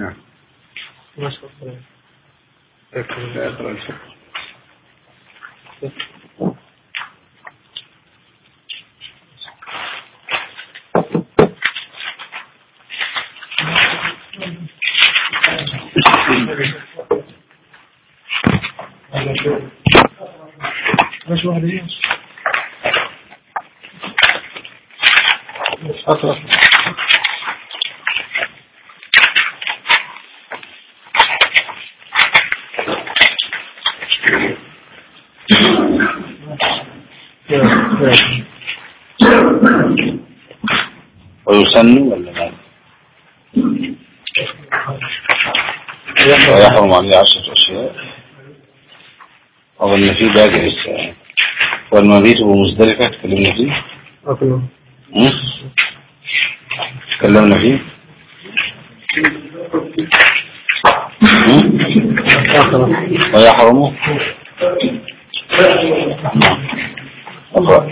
نعم ما شاء الله لا يقرأ الفقه مش واحد يمشي ويسن ولا لا؟ ويحرم عليه عشرة أشياء. أظن في باقي لسه والمبيت بمزدلفة تكلمنا فيه? تكلمنا فيه؟ م? آخر ويحرم نعم اقرأ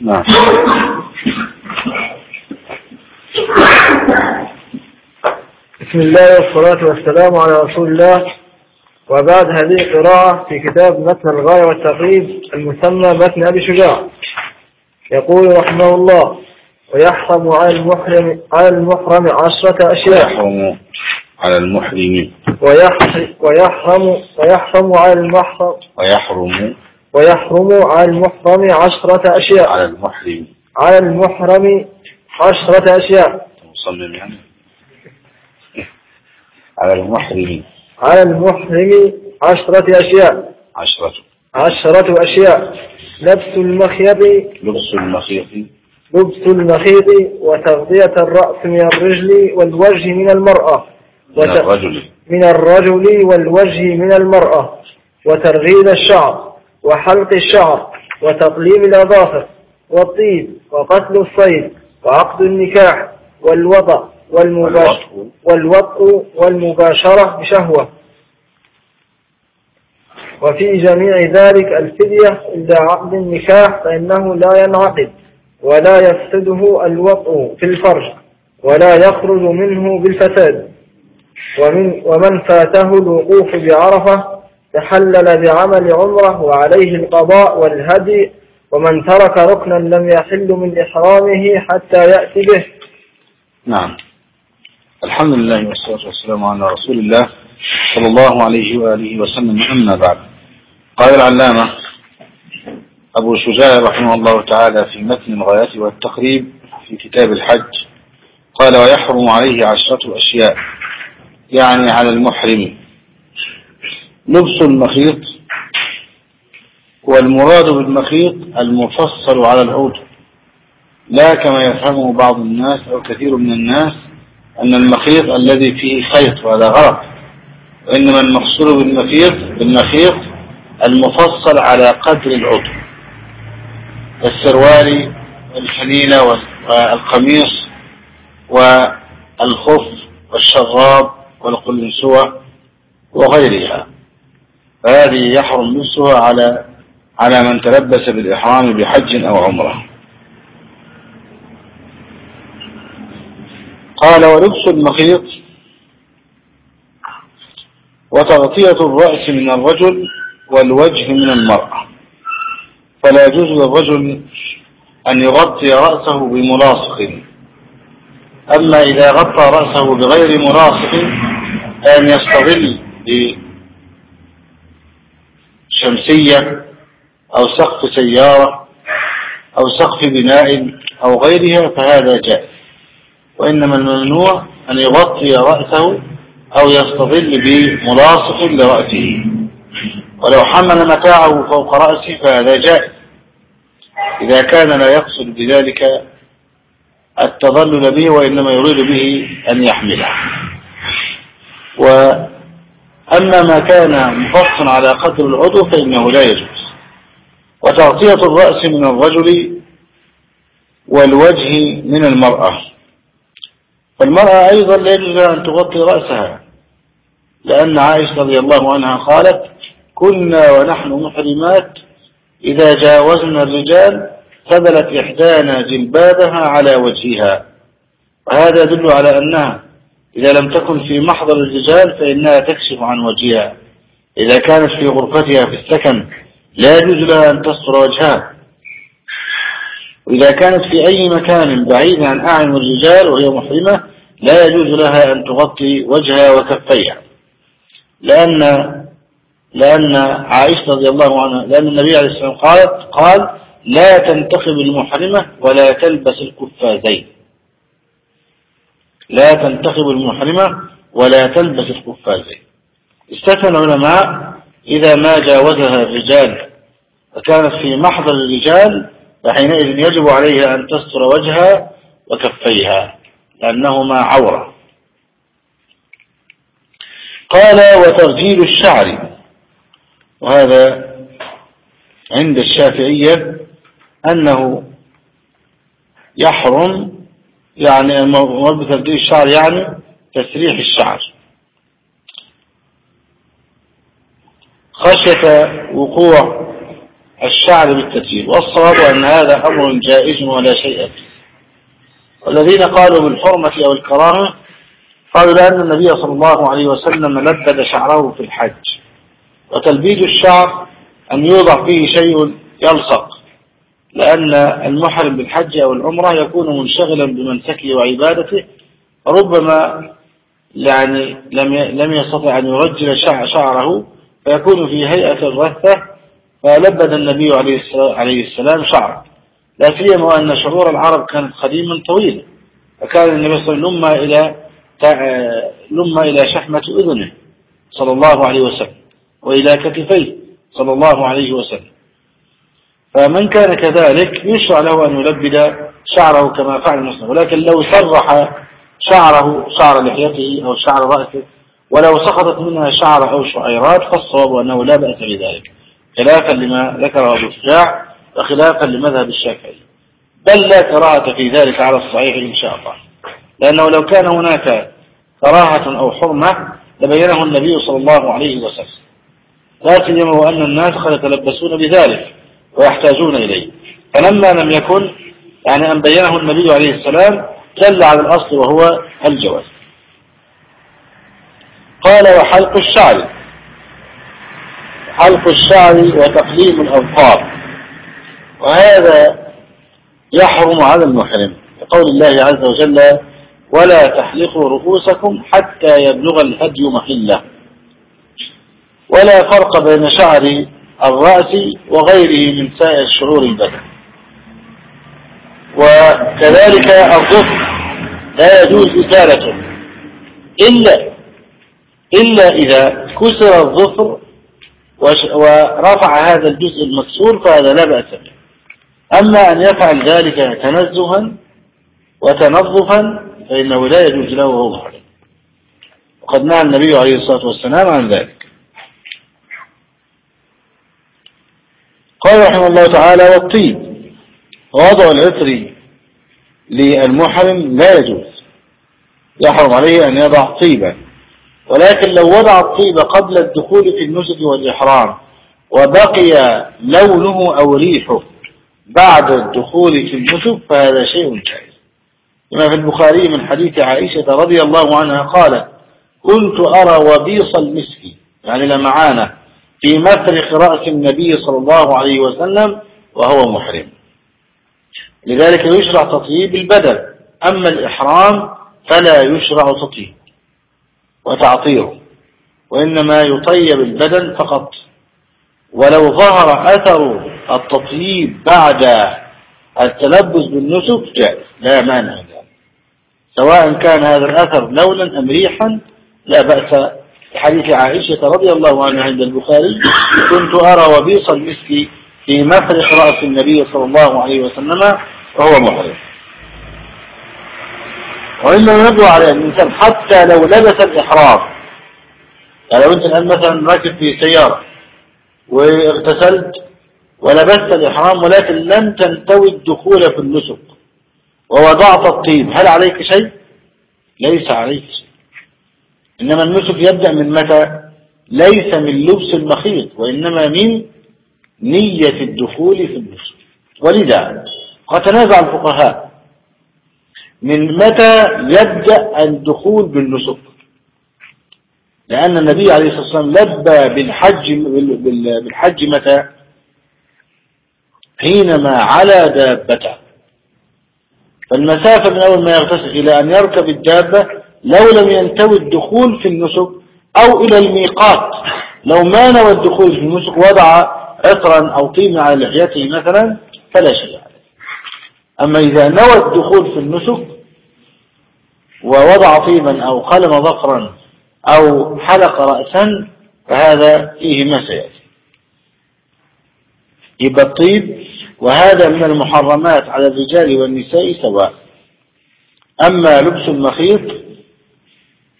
نعم بسم الله والصلاة والسلام على رسول الله. وبعد هذه قراءة في كتاب متن الغاية والتقريب المسمى متن أبي شجاع. يقول رحمه الله ويحرم على المحرم على المحرم عشرة أشياء. ويحرم على المحرم. ويحرم ويحرم ويحرم على المحرم ويحرم ويحرم على المحرم عشرة أشياء. على المحرم. على المحرم عشرة أشياء. مصمم يعني. على المحرم. على المحرم عشرة أشياء. عشرة. عشرة أشياء. لبس المخيط. لبس المخيط. لبس المخيط وتغطية الرأس من الرجل والوجه من المرأة. من الرجل. من الرجل والوجه من المرأة. وترغيل الشعر. وحلق الشعر وتطليم الأظافر والطيب وقتل الصيد وعقد النكاح والوضع والمباشرة والوطء. والمباشرة بشهوة وفي جميع ذلك الفدية عند عقد النكاح فإنه لا ينعقد ولا يفسده الوطء في الفرج ولا يخرج منه بالفساد ومن ومن فاته الوقوف بعرفة تحلل بعمل عمره وعليه القضاء والهدي ومن ترك ركنا لم يحل من إحرامه حتى يأتي به. نعم. الحمد لله والصلاة والسلام على رسول الله صلى الله عليه وآله وسلم. أما بعد قال العلامة أبو شجاع رحمه الله تعالى في متن الغايات والتقريب في كتاب الحج قال ويحرم عليه عشرة أشياء يعني على المحرم لبس المخيط. والمراد بالمخيط المفصل على العود لا كما يفهمه بعض الناس أو كثير من الناس أن المخيط الذي فيه خيط وهذا غلط. وإنما المقصود بالمخيط بالمخيط المفصل على قدر العضو. السروال والفنيلة والقميص والخف والشراب والقلنسوة وغيرها. فهذه يحرم لبسها على على من تلبس بالإحرام بحج أو عمرة. قال ولبس المخيط وتغطية الرأس من الرجل والوجه من المرأة. فلا يجوز للرجل أن يغطي رأسه بملاصق. أما إذا غطى رأسه بغير ملاصق أن يستظل بشمسية أو سقف سيارة أو سقف بناء أو غيرها فهذا جائز. وإنما الممنوع أن يغطي رأسه أو يستظل بملاصق لرأسه. ولو حمل متاعه فوق رأسه فهذا جائز. إذا كان لا يقصد بذلك التظلل به وإنما يريد به أن يحمله. وأما ما كان مفصل على قدر العضو فإنه لا يجوز. وتغطية الرأس من الرجل والوجه من المرأة. فالمرأة أيضا لا يجوز أن تغطي رأسها لأن عائشة رضي الله عنها قالت كنا ونحن محرمات إذا جاوزنا الرجال فبلت إحدانا جلبابها على وجهها. وهذا يدل على أنها إذا لم تكن في محضر الرجال فإنها تكشف عن وجهها. إذا كانت في غرفتها في السكن لا يجوز لها أن تستر وجهها. وإذا كانت في أي مكان بعيد عن أعين الرجال وهي محرمة لا يجوز لها أن تغطي وجهها وكفيها. لأن لأن عائشة رضي الله عنها لأن النبي عليه الصلاة والسلام قال قال لا تنتخب المحرمة ولا تلبس الكفازين. لا تنتخب المحرمة ولا تلبس الكفازين استثنى العلماء إذا ما جاوزها الرجال وكانت في محضر الرجال فحينئذ يجب عليها أن تستر وجهها وكفيها لأنهما عورة. قال وترجيل الشعر. وهذا عند الشافعية أنه يحرم يعني المراد بترجيل الشعر يعني تسريح الشعر. خشية وقوع الشعر بالتسجيل والصواب أن هذا أمر جائز ولا شيء فيه. والذين قالوا بالحرمة أو الكراهة قالوا لأن النبي صلى الله عليه وسلم لبد شعره في الحج. وتلبيد الشعر أن يوضع فيه شيء يلصق. لأن المحرم بالحج أو العمرة يكون منشغلا بمنسكه وعبادته ربما يعني لم لم يستطع أن يرجل شعره فيكون في هيئة الرثة فلبد النبي عليه السلام شعره. لا سيما أن شعور العرب كانت قديما طويلة فكان النبي صلى الله عليه وسلم إلى شحمة أذنه صلى الله عليه وسلم وإلى كتفيه صلى الله عليه وسلم. فمن كان كذلك يشرع له أن يلبد شعره كما فعل المسلم. ولكن لو سرح شعره شعر لحيته أو شعر رأسه ولو سقطت منها شعر أو شعيرات فالصواب أنه لا بأس بذلك. خلافا لما ذكره أبو شجاع وخلافا لمذهب الشافعي. بل لا كراهة في ذلك على الصحيح إن شاء الله. لأنه لو كان هناك كراهة أو حرمة لبينه النبي صلى الله عليه وسلم. لا سيما وأن الناس قد يتلبسون بذلك. ويحتاجون إليه. فلما لم يكن يعني أن بينه النبي عليه السلام دل على الأصل وهو الجواز. قال وحلق الشعر. حلق الشعر وتقليم الأظفار. وهذا يحرم على المحرم لقول الله عز وجل ولا تحلقوا رؤوسكم حتى يبلغ الهدي محلة. ولا فرق بين شعر الرأس وغيره من سائر شعور البدن. وكذلك الظفر لا يجوز إزالته. إلا إلا إذا كسر الظفر ورفع هذا الجزء المكسور فهذا لا بأس به. أما أن يفعل ذلك تنزها وتنظفا فإنه لا يجوز له محرم. وقد نهى النبي عليه الصلاة والسلام عن ذلك. قال رحمه الله تعالى والطيب. وضع العطر للمحرم لا يجوز. يحرم عليه أن يضع طيبا. ولكن لو وضع الطيب قبل الدخول في النسك والإحرام وبقي لونه أو ريحه بعد الدخول في النسك فهذا شيء جائز. كما في البخاري من حديث عائشة رضي الله عنها قالت كنت أرى وبيص المسك. يعني لمعانة. في مفرق رأس النبي صلى الله عليه وسلم وهو محرم. لذلك يشرع تطييب البدن أما الإحرام فلا يشرع تطيب وتعطيره وإنما يطيب البدن فقط. ولو ظهر أثر التطييب بعد التلبس بالنسك جائز لا مانع ذلك. سواء كان هذا الأثر لونا أم ريحا لا بأس حديث عائشة رضي الله عنها عند البخاري كنت أرى وبيص المسك في مفرق رأس النبي صلى الله عليه وسلم وهو محرم وإنما يدعو على الإنسان حتى لو لبس الإحرام. يعني لو أنت الآن مثلا راكب في سيارة واغتسلت ولبست الإحرام ولكن لم تنتوي الدخول في النسك ووضعت الطيب هل عليك شيء؟ ليس عليك شيء. إنما النسك يبدأ من متى؟ ليس من لبس المخيط وإنما من نية الدخول في النسك. ولذا قد تنازع الفقهاء. من متى يبدأ الدخول بالنسك؟ لأن النبي عليه الصلاة والسلام لبى بالحج بالحج متى؟ حينما على دابته. فالمسافة من أول ما يغتسل إلى أن يركب الدابة لو لم ينتوي الدخول في النسك أو إلى الميقات لو ما نوى الدخول في النسك وضع عطرا أو طين على لحيته مثلا فلا شيء عليه. أما إذا نوى الدخول في النسك ووضع طيبا أو قلم ظفرا أو حلق رأسا فهذا فيه ما سيأتي. يبقى الطيب وهذا من المحرمات على الرجال والنساء سواء. أما لبس المخيط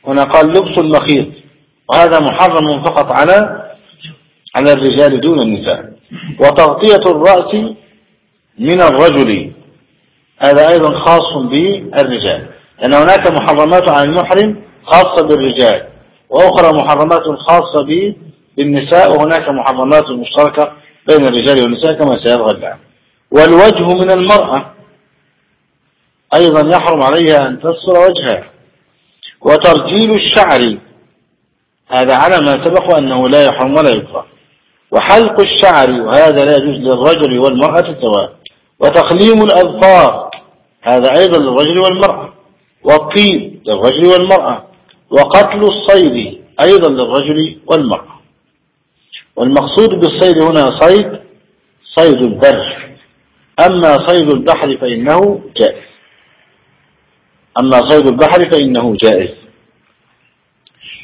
هنا قال لبس المخيط. وهذا محرم فقط على على الرجال دون النساء. وتغطية الرأس من الرجل. هذا أيضا خاص بالرجال. لأن هناك محرمات عن المحرم خاصة بالرجال. وأخرى محرمات خاصة بالنساء. وهناك محرمات مشتركة بين الرجال والنساء كما سيظهر الآن والوجه من المرأة أيضا يحرم عليها أن تستر وجهها. وترجيل الشعر. هذا على ما سبق أنه لا يحرم ولا يكره. وحلق الشعر وهذا لا يجوز للرجل والمرأة سواء وتخليم الأظفار هذا أيضا للرجل والمرأة. والطيب للرجل والمرأة. وقتل الصيد أيضا للرجل والمرأة. والمقصود بالصيد هنا صيد صيد البر أما صيد البحر فإنه جائز. أما صيد البحر فإنه جائز.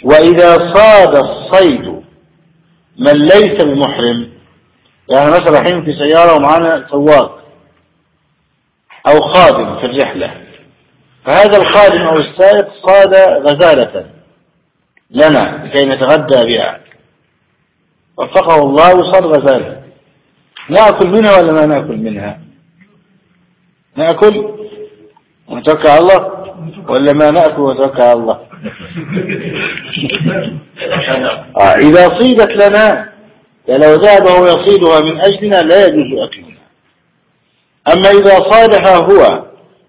وإذا صاد الصيد من ليس بمحرم يعني مثلا حين في سيارة ومعنا سواق أو خادم في الرحلة فهذا الخادم أو السائق صاد غزالة لنا لكي نتغدى بها. وفقه الله وصاد غزالة. نأكل منها ولا ما نأكل منها؟ نأكل؟ ونتوكل على الله؟ ولا ما نأكل على الله. آه إذا صيدت لنا لو ذهب هو يصيدها من أجلنا لا يجوز أكلها. أما إذا صادها هو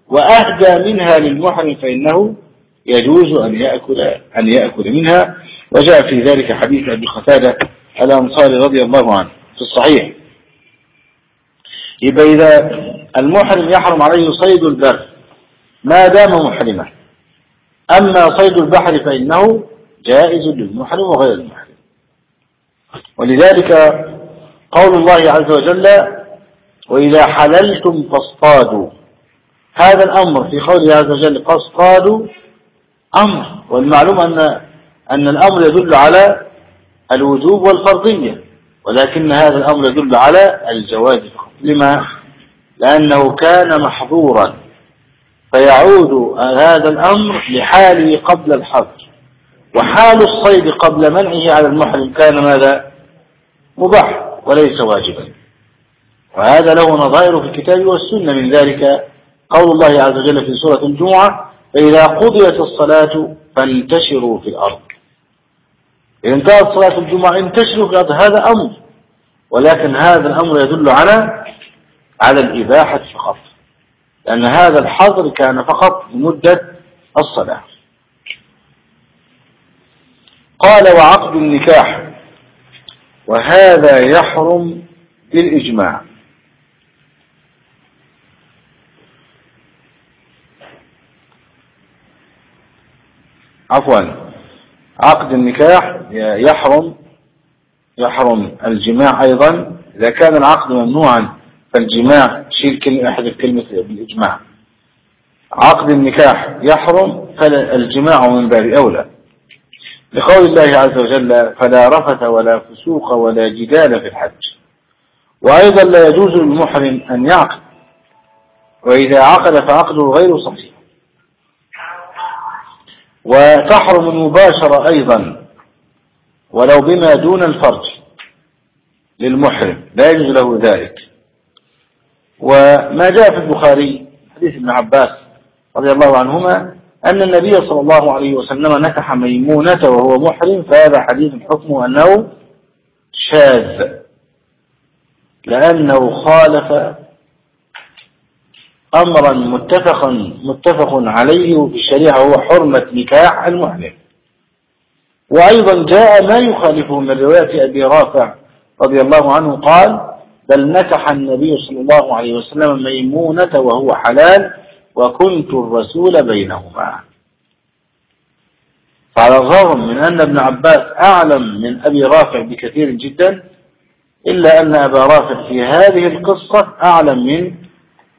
وأهدى منها للمحرم فإنه يجوز أن يأكل, أن يأكل منها. وجاء في ذلك حديث أبي قتادة الأنصاري رضي الله عنه في الصحيح. يبقى إذا المحرم يحرم عليه صيد البر ما دام محرما. أما صيد البحر فإنه جائز للمحرم وغير المحرم. ولذلك قول الله عز وجل وإذا حللتم فاصطادوا. هذا الأمر في قوله عز وجل فاصطادوا أمر والمعلوم أن أن الأمر يدل على الوجوب والفرضية ولكن هذا الأمر يدل على الجواز. لما؟ لأنه كان محظورا. فيعود هذا الأمر لحاله قبل الحظر وحال الصيد قبل منعه على المحرم كان ماذا؟ مباح وليس واجبا. وهذا له نظائر في الكتاب والسنة. من ذلك قول الله عز وجل في سورة الجمعة فإذا قضيت الصلاة فانتشروا في الأرض. إذا انتهت صلاة الجمعة انتشروا في الأرض. هذا أمر. ولكن هذا الأمر يدل على على الإباحة فقط. لأن هذا الحظر كان فقط لمدة الصلاة. قال وعقد النكاح وهذا يحرم بالإجماع. عفوا عقد النكاح يحرم يحرم الجماع أيضا إذا كان العقد ممنوعا. فالجماع شيل كلمة أحد الكلمة بالإجماع عقد النكاح يحرم فالجماع من باب أولى. لقول الله عز وجل فلا رفث ولا فسوق ولا جدال في الحج. وأيضا لا يجوز للمحرم أن يعقد. وإذا عقد فعقده غير صحيح. وتحرم المباشرة أيضا ولو بما دون الفرج للمحرم. لا يجوز له ذلك. وما جاء في البخاري حديث ابن عباس رضي الله عنهما أن النبي صلى الله عليه وسلم نكح ميمونة وهو محرم فهذا حديث حكمه أنه شاذ لأنه خالف أمرا متفق متفق عليه في الشريعة هو حرمة نكاح المحرم. وأيضا جاء ما يخالفه من رواية أبي رافع رضي الله عنه قال بل نكح النبي صلى الله عليه وسلم ميمونة وهو حلال وكنت الرسول بينهما. فعلى الرغم من أن ابن عباس أعلم من أبي رافع بكثير جدا إلا أن أبا رافع في هذه القصة أعلم من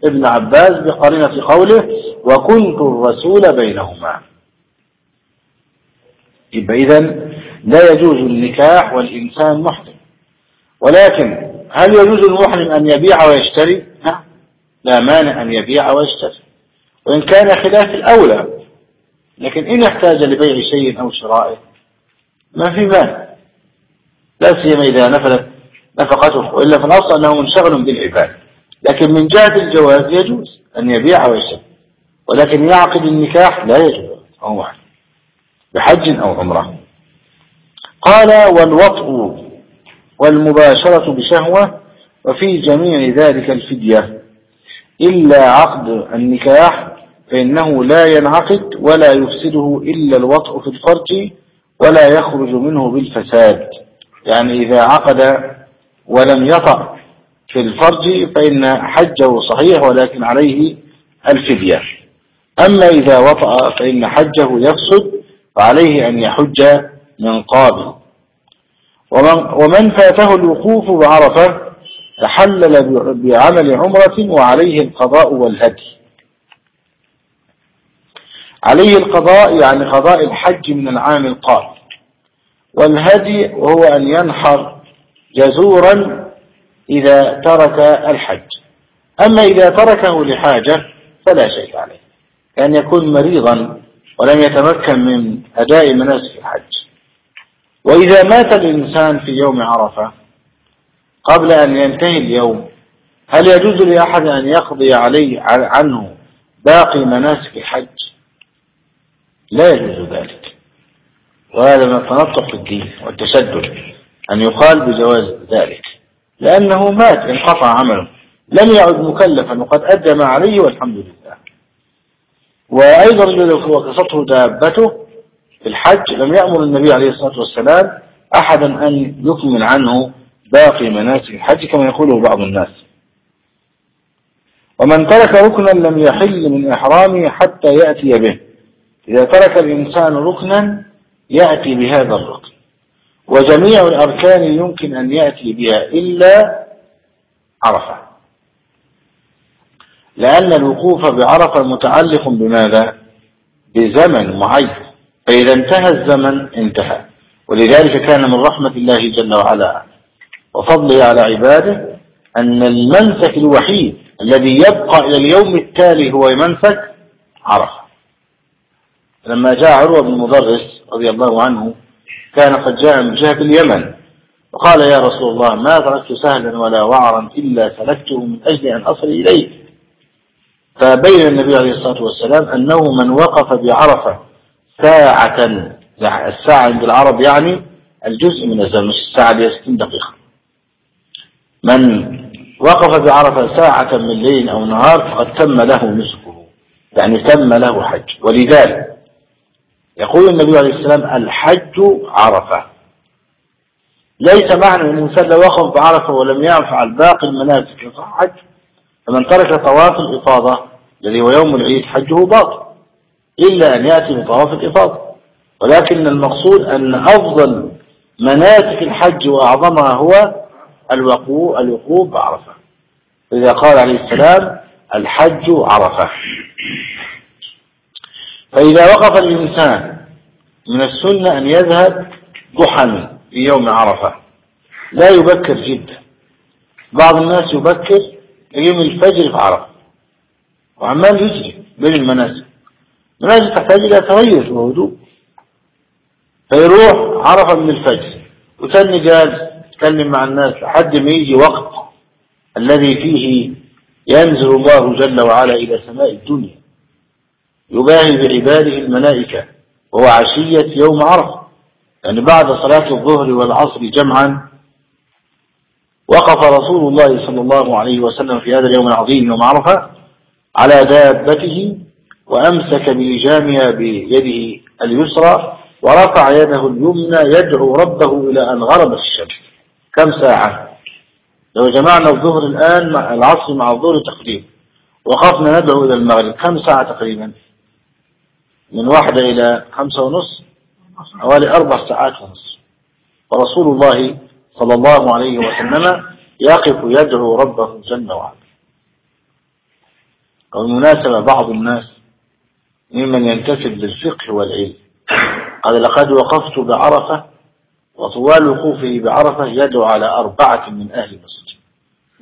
ابن عباس بقرينة قوله وكنت الرسول بينهما. إذا لا يجوز النكاح والإنسان محرم ولكن هل يجوز المحرم أن يبيع ويشتري؟ نعم. لا مانع أن يبيع ويشتري. وإن كان خلاف الأولى. لكن إن احتاج لبيع شيء أو شرائه ما في مانع. لا سيما إذا نفلت نفقته وإلا في الأصل أنه منشغل بالعباد. لكن من جهة الجواز يجوز أن يبيع ويشتري. ولكن يعقد النكاح لا يجوز هو بحج أو عمرة. قال والوطء والمباشرة بشهوة وفي جميع ذلك الفدية. إلا عقد النكاح فإنه لا ينعقد ولا يفسده إلا الوطء في الفرج ولا يخرج منه بالفساد. يعني إذا عقد ولم يطأ في الفرج فإن حجه صحيح ولكن عليه الفدية. أما إذا وطأ فإن حجه يفسد فعليه أن يحج من قابل. ومن, ومن فاته الوقوف بعرفة تحلل بعمل عمرة وعليه القضاء والهدي. عليه القضاء يعني قضاء الحج من العام القادم والهدي وهو أن ينحر جزورا إذا ترك الحج. أما إذا تركه لحاجة فلا شيء عليه. كأن يكون مريضا ولم يتمكن من أداء مناسك الحج. وإذا مات الإنسان في يوم عرفة قبل أن ينتهي اليوم هل يجوز لأحد أن يقضي عليه عنه باقي مناسك الحج؟ لا يجوز ذلك. وهذا من التنطق في الدين والتشدد أن يقال بجواز ذلك. لأنه مات انقطع عمله لم يعد مكلفا وقد أدى ما عليه والحمد لله. وأيضا لو وقصته دابته في الحج لم يأمر النبي عليه الصلاة والسلام أحدا أن يكمل عنه باقي مناسك الحج كما يقوله بعض الناس. ومن ترك ركنا لم يحل من إحرامه حتى يأتي به. إذا ترك الإنسان ركنا يأتي بهذا الركن. وجميع الأركان يمكن أن يأتي بها إلا عرفة. لأن الوقوف بعرفة متعلق بماذا؟ بزمن معين. فإذا انتهى الزمن انتهى. ولذلك كان من رحمة الله جل وعلا وفضله على عباده أن المنسك الوحيد الذي يبقى إلى اليوم التالي هو منسك عرفة. لما جاء عروة بن مضرس رضي الله عنه كان قد جاء من جهة اليمن وقال يا رسول الله ما تركت سهلا ولا وعرا إلا سلكته من أجل أن أصل إليه فبين النبي عليه الصلاة والسلام أنه من وقف بعرفة ساعة الساعة عند العرب يعني الجزء من الزمن مش الساعة اللي 60 دقيقة. من وقف بعرفة ساعة من ليل أو نهار فقد تم له نسكه يعني تم له حج. ولذلك يقول النبي عليه السلام الحج عرفة. ليس معنى أن الإنسان لو وقف بعرفة ولم يفعل باقي المناسك يصح حج فمن ترك طواف الإفاضة الذي هو يوم العيد حجه باطل. إلا أن يأتي بطواف الإفاضة. ولكن المقصود أن أفضل مناسك الحج وأعظمها هو الوقوف الوقوف بعرفة. إذا قال عليه السلام الحج عرفة. فإذا وقف الإنسان من السنة أن يذهب ضحى في يوم عرفة. لا يبكر جدا. بعض الناس يبكر يوم الفجر في عرفة. وعمال يجري بين المناسك. المناسك تحتاج إلى تريث وهدوء فيروح عرفة من الفجر. وثاني جالس يتكلم مع الناس لحد ما يجي وقت الذي فيه ينزل الله جل وعلا إلى سماء الدنيا. يباهي بعباده الملائكة. وهو عشية يوم عرفة. يعني بعد صلاة الظهر والعصر جمعا وقف رسول الله صلى الله عليه وسلم في هذا اليوم العظيم يوم عرفة على دابته وأمسك بلجامها بيده اليسرى ورفع يده اليمنى يدعو ربه إلى أن غربت الشمس. كم ساعة؟ لو جمعنا الظهر الآن مع العصر مع الظهر تقريبا وقفنا ندعو إلى المغرب كم ساعة تقريبا؟ من واحدة إلى خمسة ونص؟ حوالي أربع ساعات ونص. ورسول الله صلى الله عليه وسلم يقف يدعو ربه جل وعلا. وبالمناسبة بعض الناس ممن ينتسب للفقه والعلم. قال لقد وقفت بعرفة وطوال وقوفه بعرفة يدعو على أربعة من أهل مصر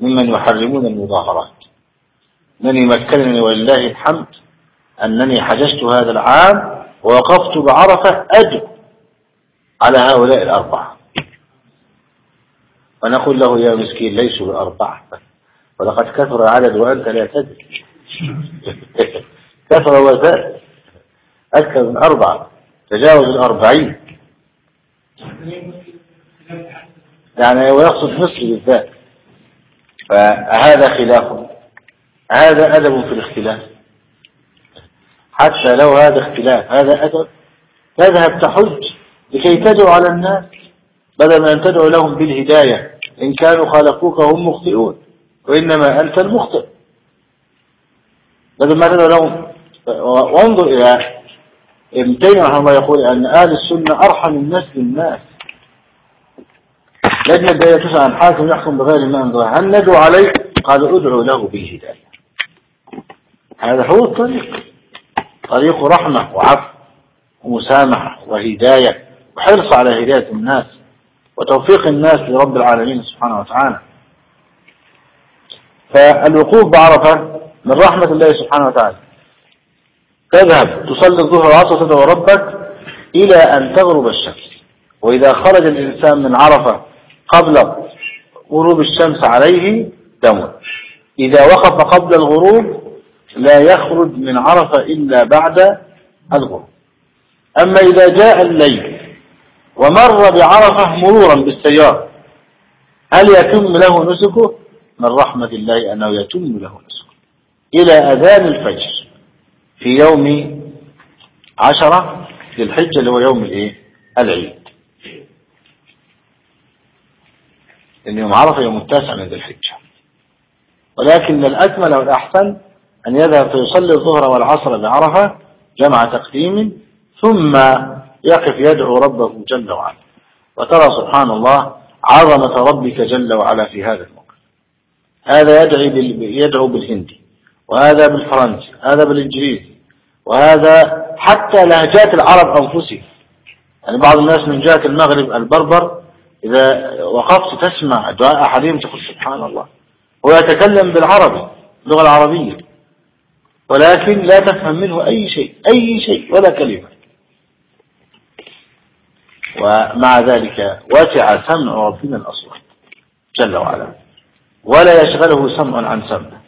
ممن يحرمون المظاهرات. من يمكنني ولله الحمد أنني حججت هذا العام ووقفت بعرفة أدعو على هؤلاء الأربعة. ونقول له يا مسكين ليسوا بأربعة ولقد كثر العدد وأنت لا تدري. كثر وزاد أكثر من أربعة تجاوز الأربعين. يعني ويقصد مصر بالذات فهذا خلاف. هذا أدب في الاختلاف. حتى لو هذا اختلاف هذا أدب. تذهب تحج لكي تدعو على الناس بدل أن تدعو لهم بالهداية. إن كانوا خالفوك هم مخطئون وإنما أنت المخطئ. بدل ما تدعو لهم وانظر إلى ابن تيمية رحمه يقول أن أهل السنة أرحم الناس بالناس. لجنة الدائرة تسعى عن حاكم يحكم بغير ما أنزل هل ندعو عليه؟ قال ادعو له بالهداية هذا هو الطريق. طريق رحمة وعفو ومسامحة وهداية. وحرص على هداية الناس وتوفيق الناس لرب العالمين سبحانه وتعالى. فالوقوف بعرفة من رحمة الله سبحانه وتعالى. تذهب تصلي الظهر والعصر تدعو ربك إلى أن تغرب الشمس. وإذا خرج الإنسان من عرفة قبل غروب الشمس عليه دم إذا وقف قبل الغروب لا يخرج من عرفة إلا بعد الغروب. أما إذا جاء الليل ومر بعرفة مرورا بالسيارة هل يتم له نسكه؟ من رحمة الله أنه يتم له نسكه. إلى أذان الفجر. في يوم عشرة ذي الحجة اللي هو يوم الايه؟ العيد. لأن يوم عرفة يوم التاسع من ذي الحجة. ولكن الأكمل والأحسن أن يذهب فيصلي الظهر والعصر بعرفة جمع تقديم ثم يقف يدعو ربه جل وعلا. وترى سبحان الله عظمة ربك جل وعلا في هذا الموقف. هذا يدعي يدعو بالهندي وهذا بالفرنسي هذا بالإنجليزي وهذا حتى لهجات العرب أنفسهم يعني بعض الناس من جهة المغرب البربر إذا وقفت تسمع دعاء أحدهم تقول سبحان الله. هو يتكلم بالعربي اللغة العربية. ولكن لا تفهم منه أي شيء أي شيء ولا كلمة. ومع ذلك وسع سمع ربنا الأصوات جل وعلا. ولا يشغله سمع عن سمع.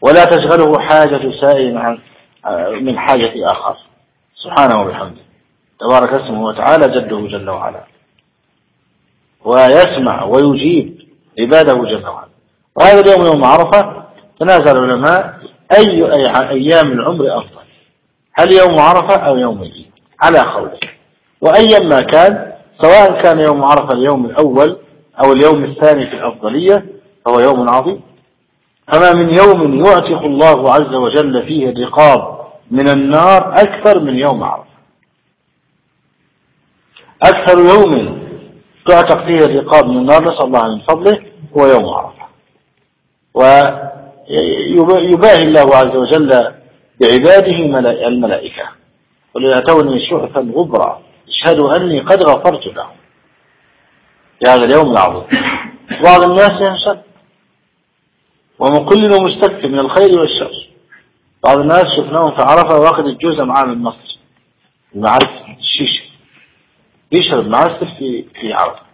ولا تشغله حاجة سائل عن من حاجة آخر. سبحانه وبحمده. تبارك اسمه وتعالى جده جل وعلا. ويسمع ويجيب عباده جل وعلا. وهذا اليوم يوم عرفة تنازل العلماء أي, أي أيام العمر أفضل. هل يوم عرفة أو يوم العيد؟ على قوله وأيا ما كان سواء كان يوم عرفة اليوم الأول أو اليوم الثاني في الأفضلية فهو يوم عظيم. فما من يوم يعتق الله عز وجل فيه الرقاب من النار أكثر من يوم عرفة. أكثر يوم تعتق فيه الرقاب من النار نسأل الله من فضله هو يوم عرفة. ويباهي الله عز وجل بعباده الملائكة قل أتوني شعثا غبرا اشهدوا أني قد غفرت لهم. في هذا اليوم العظيم. بعض الناس ينشد ومقلل مستكثر من الخير والشر. بعض الناس شفناهم في عرفة واخد الجوزة معاه من مصر. المعرفة الشيشة. يشرب معسل في في عرفة.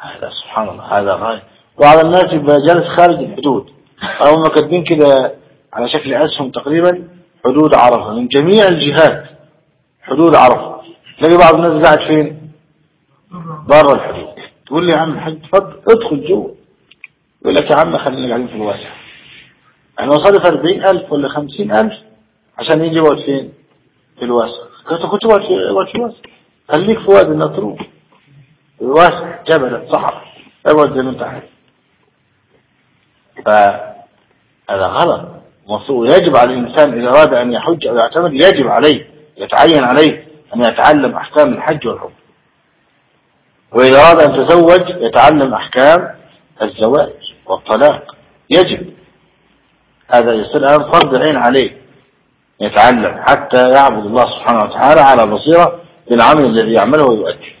هذا سبحان الله هذا غاية. بعض الناس يبقى جالس خارج الحدود. هم كاتبين كده على شكل أسهم تقريبا حدود عرفة. من جميع الجهات حدود عرفة. تلاقي بعض الناس قاعد فين؟ برا الحدود. تقول لي يا عم الحاج تفضل ادخل جوه. يقول لك يا عم خلينا قاعدين في الواسع. يعني وصل أربعين ألف ولا خمسين ألف عشان يجي وقت فين في الواسع. كنت كنت وقت في وقت الواسع خليك في وادي النطروح الواسع جبل صحراء ابعد من تحت فهذا غلط. المفروض يجب على الإنسان إذا أراد أن يحج أو يعتمد يجب عليه يتعين عليه أن يتعلم أحكام الحج والعمرة. وإذا أراد أن يتزوج يتعلم أحكام الزواج والطلاق. يجب. هذا يصير الآن فرض عين عليه. يتعلم حتى يعبد الله سبحانه وتعالى على بصيرة بالعمل الذي يعمله ويؤدي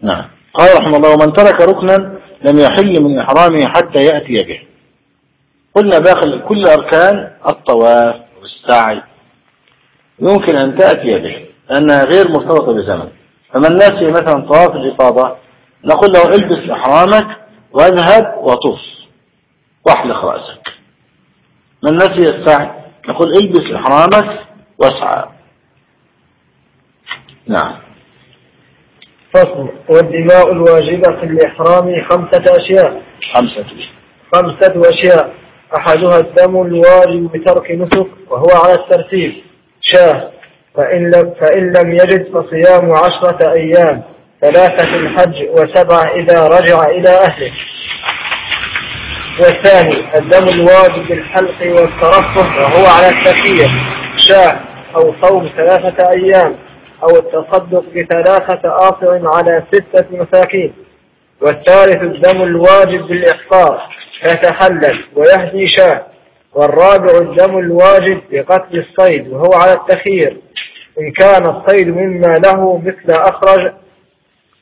نعم. قال رحمه الله ومن ترك ركنا لم يحل من إحرامه حتى يأتي به. قلنا داخل كل أركان الطواف والسعي يمكن أن تأتي به لأنها غير مرتبطة بزمن. فمن ناسي مثلا طواف الإفاضة؟ نقول له البس إحرامك واذهب وطف واحلق رأسك. من نسي السعي نقول البس إحرامك واسعى. نعم. فصل. والدماء الواجبة في الإحرام خمسة أشياء. خمسة خمسة أشياء. أحدها الدم الواجب بترك نسك وهو على الترتيب. شاة. فإن لم, فإن لم يجد فصيام عشرة أيام. ثلاثة الحج وسبعة إذا رجع إلى أهله. والثاني الدم الواجب بالحلق والترفه وهو على التكية شاه أو صوم ثلاثة أيام أو التصدق بثلاثة آصع على ستة مساكين. والثالث الدم الواجب بالإحصار فيتحلل ويهدي شاه. والرابع الدم الواجب بقتل الصيد وهو على التخيير. إن كان الصيد مما له مثل أخرج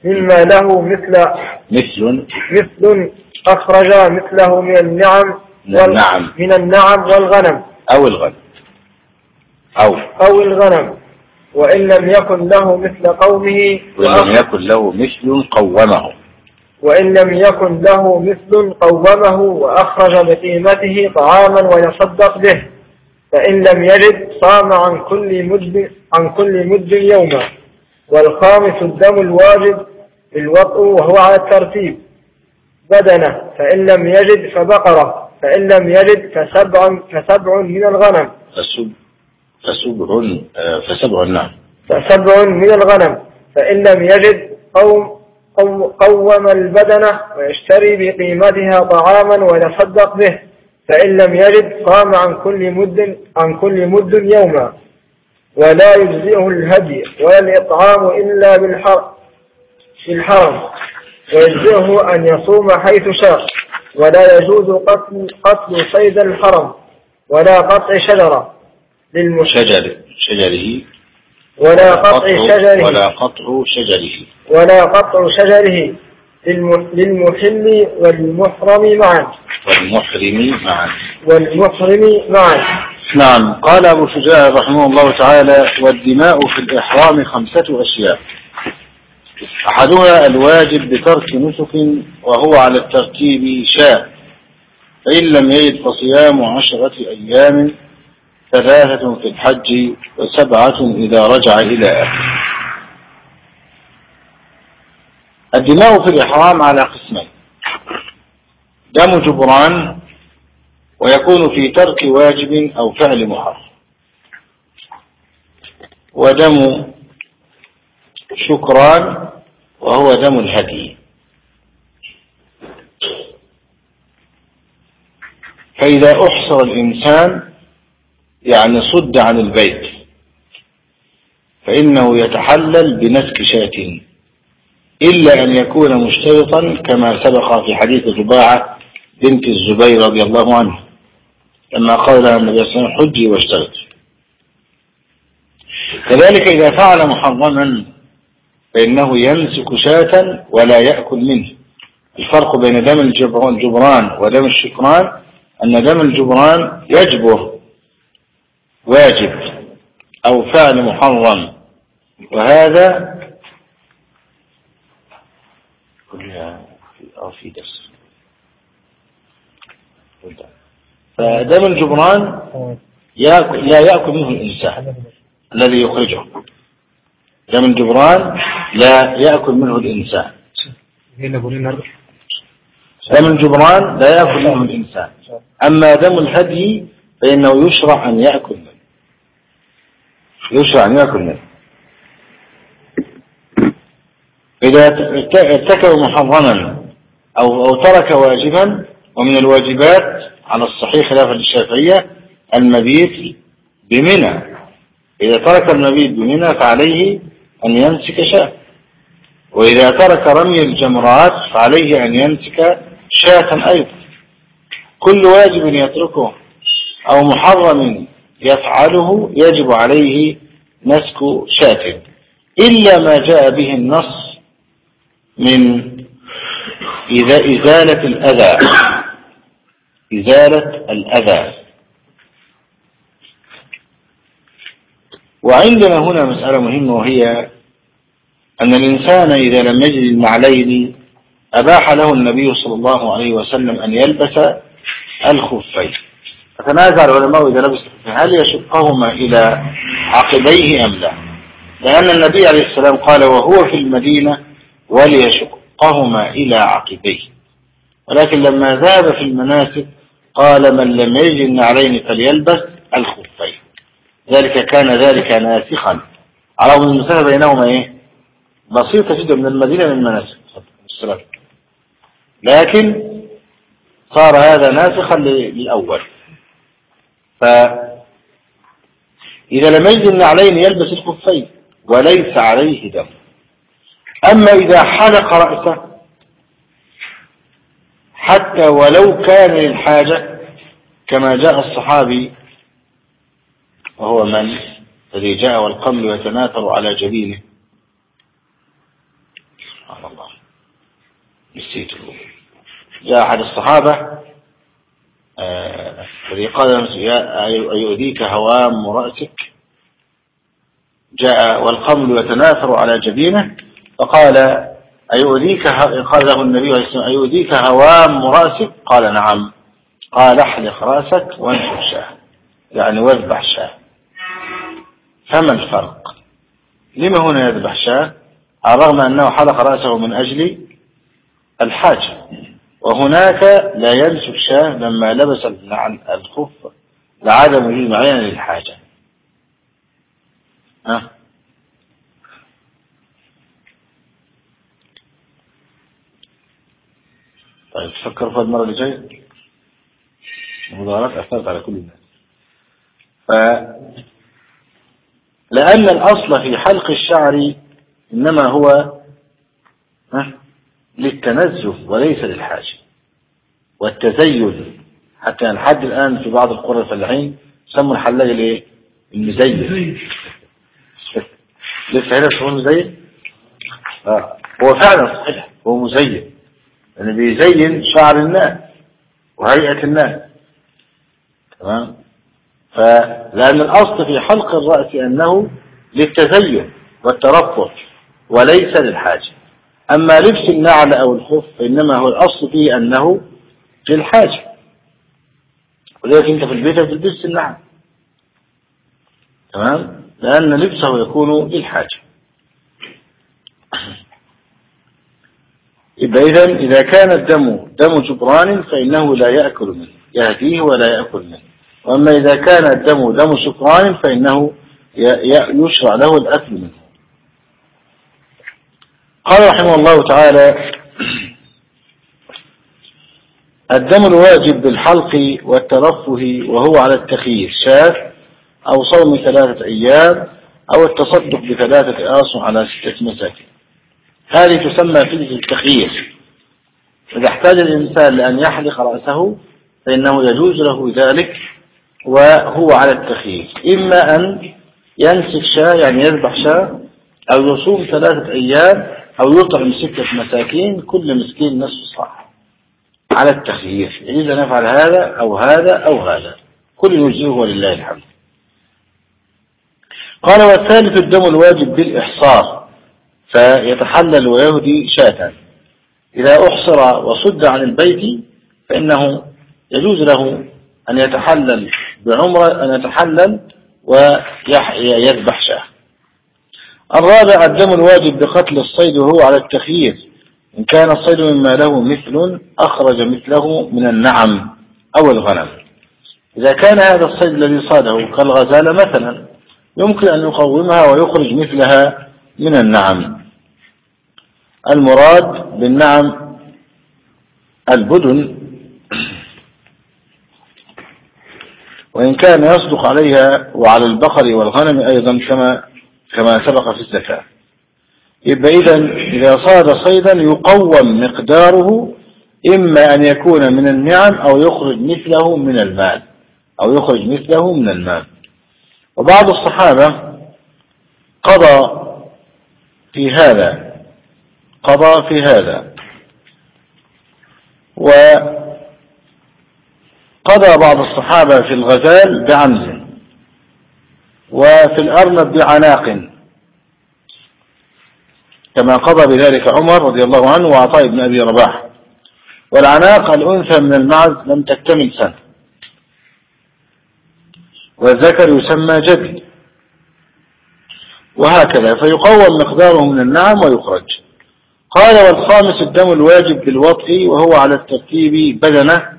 مما له مثل مثل مثل أخرج مثله من النعم من النعم. من النعم والغنم. أو الغنم. أو. أو الغنم. وإن لم يكن له مثل قومه وإن لم يكن له مثل قومه. وإن لم يكن له مثل قومه وأخرج بقيمته طعاما ويصدق به فإن لم يجد صام عن كل مد عن كل مد يوما. والخامس الدم الواجب بالوطء وهو على الترتيب. بدنة فإن لم يجد فبقرة فإن لم يجد فسبع فسبع من الغنم. فسب فسبع آه، فسبع نعم. فسبع من الغنم. فإن لم يجد قوم قوم البدنة ويشتري بقيمتها طعاما ويصدق به. فإن لم يجد صام عن كل مد عن كل مد يوما. ولا يجزئه الهدي ولا الإطعام إلا بالحرم ويجزئه أن يصوم حيث شاء. ولا يجوز قتل, قتل صيد الحرم ولا قطع شجرة شجر شجره. ولا قطع شجره. ولا قطع شجره. ولا قطع شجره للمحل والمحرم معا. والمحرم معا. والمحرم معا. نعم. قال أبو شجاع رحمه الله تعالى والدماء في الإحرام خمسة أشياء. أحدها الواجب بترك نسك وهو على الترتيب شاء فإن لم يجد فصيام عشرة أيام ثلاثة في الحج وسبعة إذا رجع إلى أهله. الدماء في الإحرام على قسمين دم جبران ويكون في ترك واجب أو فعل محرم ودم شكران وهو دم الهدي فإذا أحصر الإنسان يعني صد عن البيت فإنه يتحلل بنسك شاة إلا أن يكون مشترطا كما سبق في حديث جباعة بنت الزبير رضي الله عنه لما قال لها النبي صلى الله عليه وسلم حجي واشترط. كذلك إذا فعل محرما فإنه يمسك شاة ولا يأكل منه. الفرق بين دم الجبران ودم الشكران أن دم الجبران يجبر واجب أو فعل محرم. وهذا كلها في أو في درس. فدم الجبران لا يأكل منه الإنسان الذي يخرجه. دم الجبران لا يأكل منه الإنسان. دم الجبران لا يأكل منه الإنسان. أما دم الهدي فإنه يشرع أن يأكل منه. يشرع أن يأكل منه. إذا ارتكب محرما أو, أو ترك واجبا ومن الواجبات على الصحيح خلافا للشافعية المبيت بمنى. إذا ترك المبيت بمنى فعليه أن يمسك شاة. وإذا ترك رمي الجمرات فعليه أن يمسك شاة أيضا. كل واجب يتركه أو محرم يفعله يجب عليه نسك شاة. إلا ما جاء به النص من إذا إزالة الأذى. إزالة الأذى. وعندنا هنا مسألة مهمة وهي أن الإنسان إذا لم يجد النعلين أباح له النبي صلى الله عليه وسلم أن يلبس الخفين. فتنازع العلماء إذا لبس هل يشقهما إلى عقبيه أم لا؟ لأن النبي عليه السلام قال وهو في المدينة وليشقهما إلى عقبيه. ولكن لما ذهب في المناسك قال من لم يجد النعلين فليلبس الخفين. ذلك كان ذلك ناسخا. على أن المسافة بينهما إيه؟ بسيطة جدا من المدينة للمناسك السلام. لكن صار هذا ناسخا للأول. فإذا لم يجد النعلين يلبس الخفين وليس عليه دم. أما إذا حلق رأسه حتى ولو كان للحاجة كما جاء الصحابي وهو من الذي جاء والقمل يتناثر على جبينه. سبحان الله. نسيته. جاء أحد الصحابة آه، الذي قال أيؤذيك هوام رأسك؟ جاء والقمل يتناثر على جبينه فقال أيؤذيك قال له النبي عليه الصلاة أيؤذيك هوام رأسك؟ قال نعم. قال احلق رأسك وانشر شاه. يعني واذبح شاه. فما الفرق لما هنا يذبح شاه على الرغم أنه حلق رأسه من أجل الحاجة وهناك لا ينسك شاه لما لبس الخف لعدم وجود معين للحاجة. ها؟ طيب تفكر في المرة اللي جاية المظاهرات أثرت على كل الناس. لأن الأصل في حلق الشعر إنما هو للتنزه وليس للحاجة والتزين. حتى لحد الآن في بعض القرى الفلاحين سموا الحلاق الايه المزين. لسه هنا اسمه المزين؟ آه. هو فعلا صحيح هو مزين. يعني بيزين شعر الناس وهيئة الناس. تمام؟ فلأن الأصل في حلق الرأس أنه للتزين والترفه وليس للحاجة. أما لبس النعل أو الخف فإنما هو الأصل فيه أنه للحاجة. ولذلك أنت في البيت بتلبس النعل. تمام؟ لأن لبسه يكون للحاجة. إذا إذا كان الدم دم جبران فإنه لا يأكل منه يهديه ولا يأكل منه. وأما إذا كان الدم دم شكران فإنه يشرع له الأكل منه. قال رحمه الله تعالى الدم الواجب بالحلق والترفه وهو على التخيير شاف أو صوم ثلاثة أيام أو التصدق بثلاثة آص على ستة مساكين. هذه تسمى فدية التخيير. إذا احتاج الإنسان لأن يحلق رأسه فإنه يجوز له ذلك وهو على التخيير إما أن ينسك شاة يعني يذبح شاة أو يصوم ثلاثة أيام أو يطعم ستة مساكين كل مسكين نصف صاع. على التخيير. أن يفعل هذا أو هذا أو هذا. كل يجزيه ولله الحمد. قال والثالث الدم الواجب بالإحصار. فيتحلل ويهدي شاة. إذا أحصر وصد عن البيت فإنه يجوز له أن يتحلل بعمرة أن يتحلل ويذبح شاة. الرابع الدم الواجب بقتل الصيد وهو على التخيير. إن كان الصيد مما له مثل أخرج مثله من النعم أو الغنم. إذا كان هذا الصيد الذي صاده كالغزالة مثلا يمكن أن يقومها ويخرج مثلها من النعم. المراد بالنعم البدن. وإن كان يصدق عليها وعلى البقر والغنم أيضا كما كما سبق في الزكاة. يبقى إذا إذا صاد صيدا يقوم مقداره إما أن يكون من النعم أو يخرج مثله من المال. أو يخرج مثله من المال. وبعض الصحابة قضى في هذا. قضى في هذا. وقضى بعض الصحابة في الغزال بعنز وفي الأرنب بعناق. كما قضى بذلك عمر رضي الله عنه وعطاء بن أبي رباح. والعناق الأنثى من المعز لم تكتمل سنة. والذكر يسمى جد وهكذا فيقوم مقداره من النعم ويخرج. قال والخامس الدم الواجب بالوطء وهو على الترتيب بدنة.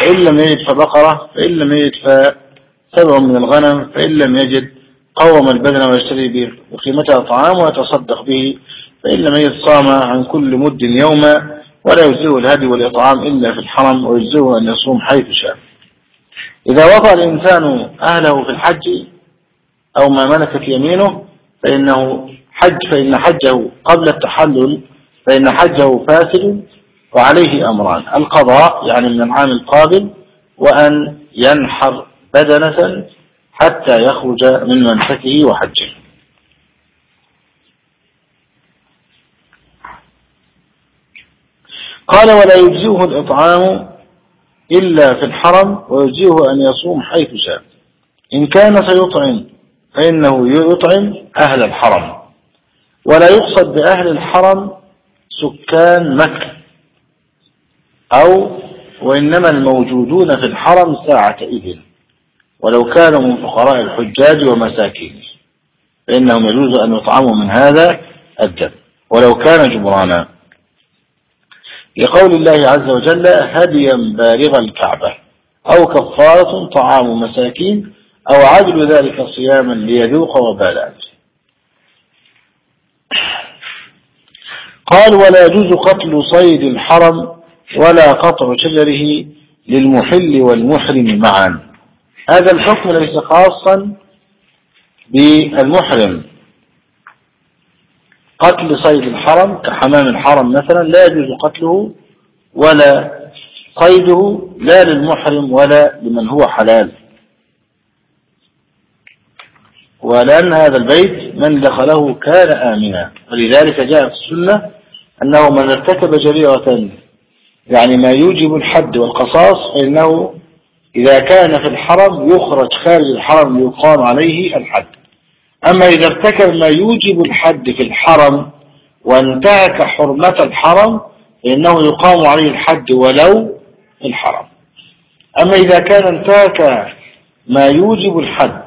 فإن لم يجد فبقرة فإن لم يجد فسبع من الغنم فإن لم يجد قوم البدن ويشتري بقيمتها طعام ويتصدق به فإن لم يجد صام عن كل مد يوما ولا يجزئه الهدي والإطعام إلا في الحرم ويجزئه أن يصوم حيث شاء. إذا وضع الإنسان أهله في الحج أو ما ملكت يمينه فإنه حج فإن حجه قبل التحلل فإن حجه فاسد وعليه أمران. القضاء يعني من العام القابل وأن ينحر بدنة حتى يخرج من منسكه وحجه. قال ولا يجزئه الإطعام إلا في الحرم ويجزئه أن يصوم حيث شاء. إن كان سيطعم فإنه يطعم أهل الحرم. ولا يقصد بأهل الحرم سكان مكة. أو وإنما الموجودون في الحرم ساعة إذن. ولو كانوا من فقراء الحجاج ومساكين. فإنهم يجوز أن يطعموا من هذا الدم. ولو كان جبرانا. لقول الله عز وجل هديا بالغ الكعبة. أو كفارة طعام مساكين. أو عدل ذلك صياما ليذوق وبال قال ولا يجوز قتل صيد الحرم ولا قطع شجره للمحل والمحرم معا. هذا الحكم ليس خاصا بالمحرم. قتل صيد الحرم كحمام الحرم مثلا لا يجوز قتله ولا صيده لا للمحرم ولا لمن هو حلال. ولأن هذا البيت من دخله كان آمنا. ولذلك جاء في السنة أنه من ارتكب جريرة يعني ما يوجب الحد والقصاص فإنه إذا كان في الحرم يخرج خارج الحرم ليقام عليه الحد. أما إذا ارتكب ما يوجب الحد في الحرم وانتهك حرمة الحرم فإنه يقام عليه الحد ولو في الحرم. أما إذا كان انتهك ما يوجب الحد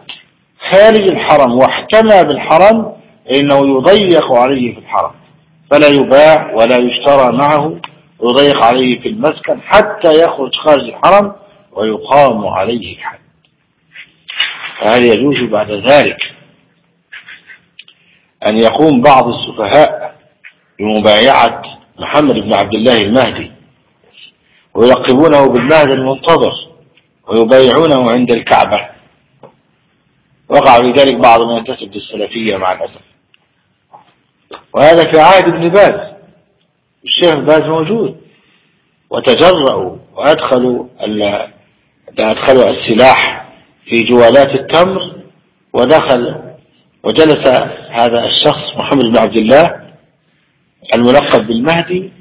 خارج الحرم واحتمى بالحرم فإنه يضيق عليه في الحرم. فلا يباع ولا يشترى معه يضيق عليه في المسكن حتى يخرج خارج الحرم ويقام عليه الحد. فهل يجوز بعد ذلك أن يقوم بعض السفهاء بمبايعة محمد بن عبد الله المهدي ويلقبونه بالمهدي المنتظر ويبايعونه عند الكعبة؟ وقع في ذلك بعض من ينتسب للسلفية مع الأسف. وهذا في عهد ابن باز. الشيخ باز موجود. وتجرأوا وأدخلوا أدخلوا السلاح في جوالات التمر ودخل وجلس هذا الشخص محمد بن عبد الله الملقب بالمهدي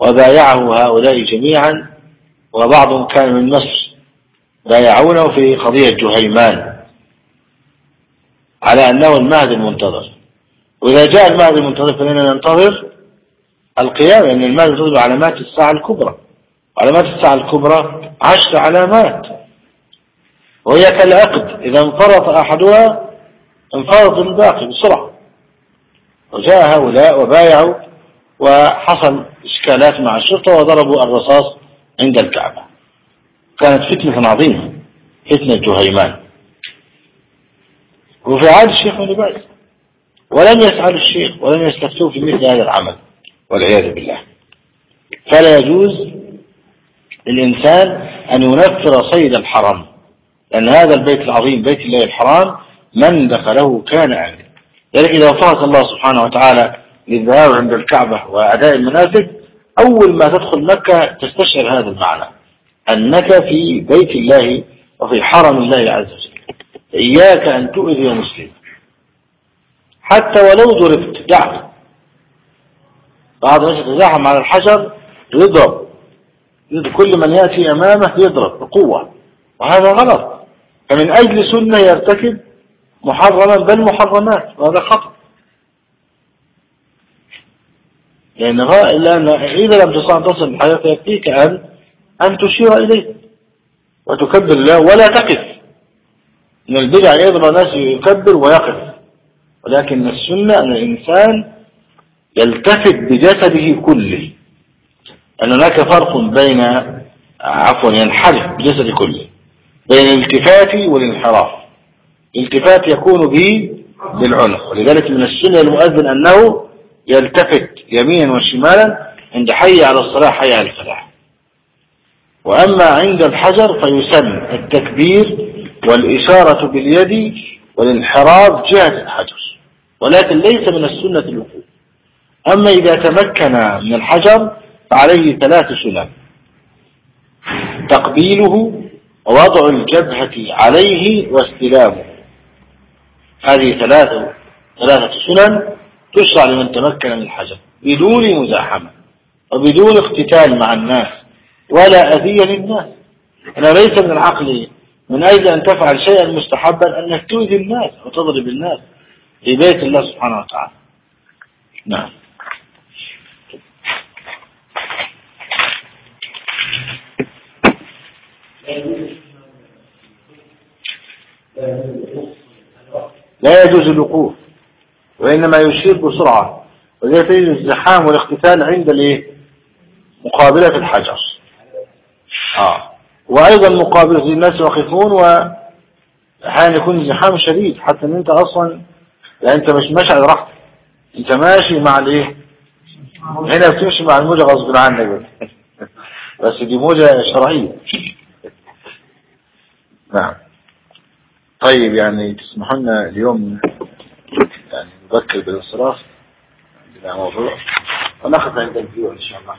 وبايعه هؤلاء جميعا وبعضهم كان من مصر بايعونه في قضية جهيمان على أنه المهدي المنتظر. وإذا جاء المهدي المنتظر فإننا ننتظر القيامة لأن المهدي المنتظر علامات الساعة الكبرى. علامات الساعة الكبرى عشر علامات. وهي كالعقد. إذا انفرط أحدها انفرط الباقي بسرعة. وجاء هؤلاء وبايعوا. وحصل إشكالات مع الشرطة وضربوا الرصاص عند الكعبة. كانت فتنة عظيمة. فتنة جهيمان. وفي عهد الشيخ ابن باز. ولم يسأل الشيخ ولم يستفتوه في مثل هذا العمل. والعياذ بالله. فلا يجوز للإنسان أن ينفر صيد الحرم لأن هذا البيت العظيم بيت الله الحرام من دخله كان آمنا يعني إذا وفقك الله سبحانه وتعالى للذهاب عند الكعبة وأداء المناسك أول ما تدخل مكة تستشعر هذا المعنى أنك في بيت الله وفي حرم الله عز وجل. إياك أن تؤذي مسلم. حتى ولو ضربت دعك بعض الناس يتزاحم على الحجر يضرب. كل من يأتي أمامه يضرب بقوة. وهذا غلط. فمن أجل سنة يرتكب محرما بل محرمات. وهذا خطأ. لأن لأن إذا لم تستطع تصل الحياة فيكفيك أن أن تشير إليه وتكبر الله ولا تقف. من البدع أيضا الناس يكبر ويقف. ولكن السنة أن الإنسان يلتفت بجسده كله. أن هناك فرق بين عفوا ينحرف بجسده كله. بين الالتفات والانحراف. الالتفات يكون به بالعنق ولذلك من السنة المؤذن أنه يلتفت يمينا وشمالا عند حي على الصلاة حي على الفلاح. وأما عند الحجر فيسن التكبير والإشارة باليد والانحراف جهة الحجر. ولكن ليس من السنة الوقوف. أما إذا تمكن من الحجر فعليه ثلاث سنن تقبيله ووضع الجبهة عليه واستلامه. هذه ثلاثة ثلاثة سنن تشرع لمن تمكن من الحجر بدون مزاحمة وبدون اقتتال مع الناس ولا أذية للناس. أنا ليس من العقل من أجل أن تفعل شيئا مستحبا أنك تؤذي الناس وتضرب الناس في بيت الله سبحانه وتعالى. نعم. لا يجوز الوقوف وإنما يشير بسرعة وذلك تجد الزحام والاقتتال عند الايه مقابلة الحجر. آه. وأيضا مقابلة الناس يقفون وأحيانا يكون الزحام شديد حتى أن أنت أصلا يعني أنت مش ماشي على راحتك. أنت ماشي مع الإيه هنا بتمشي مع الموجة غصب عنك. بس دي موجة شرعية. نعم. طيب يعني تسمحوا لنا اليوم يعني نبكر بالانصراف. عندنا موضوع. وناخذ عند الفيو إن شاء الله.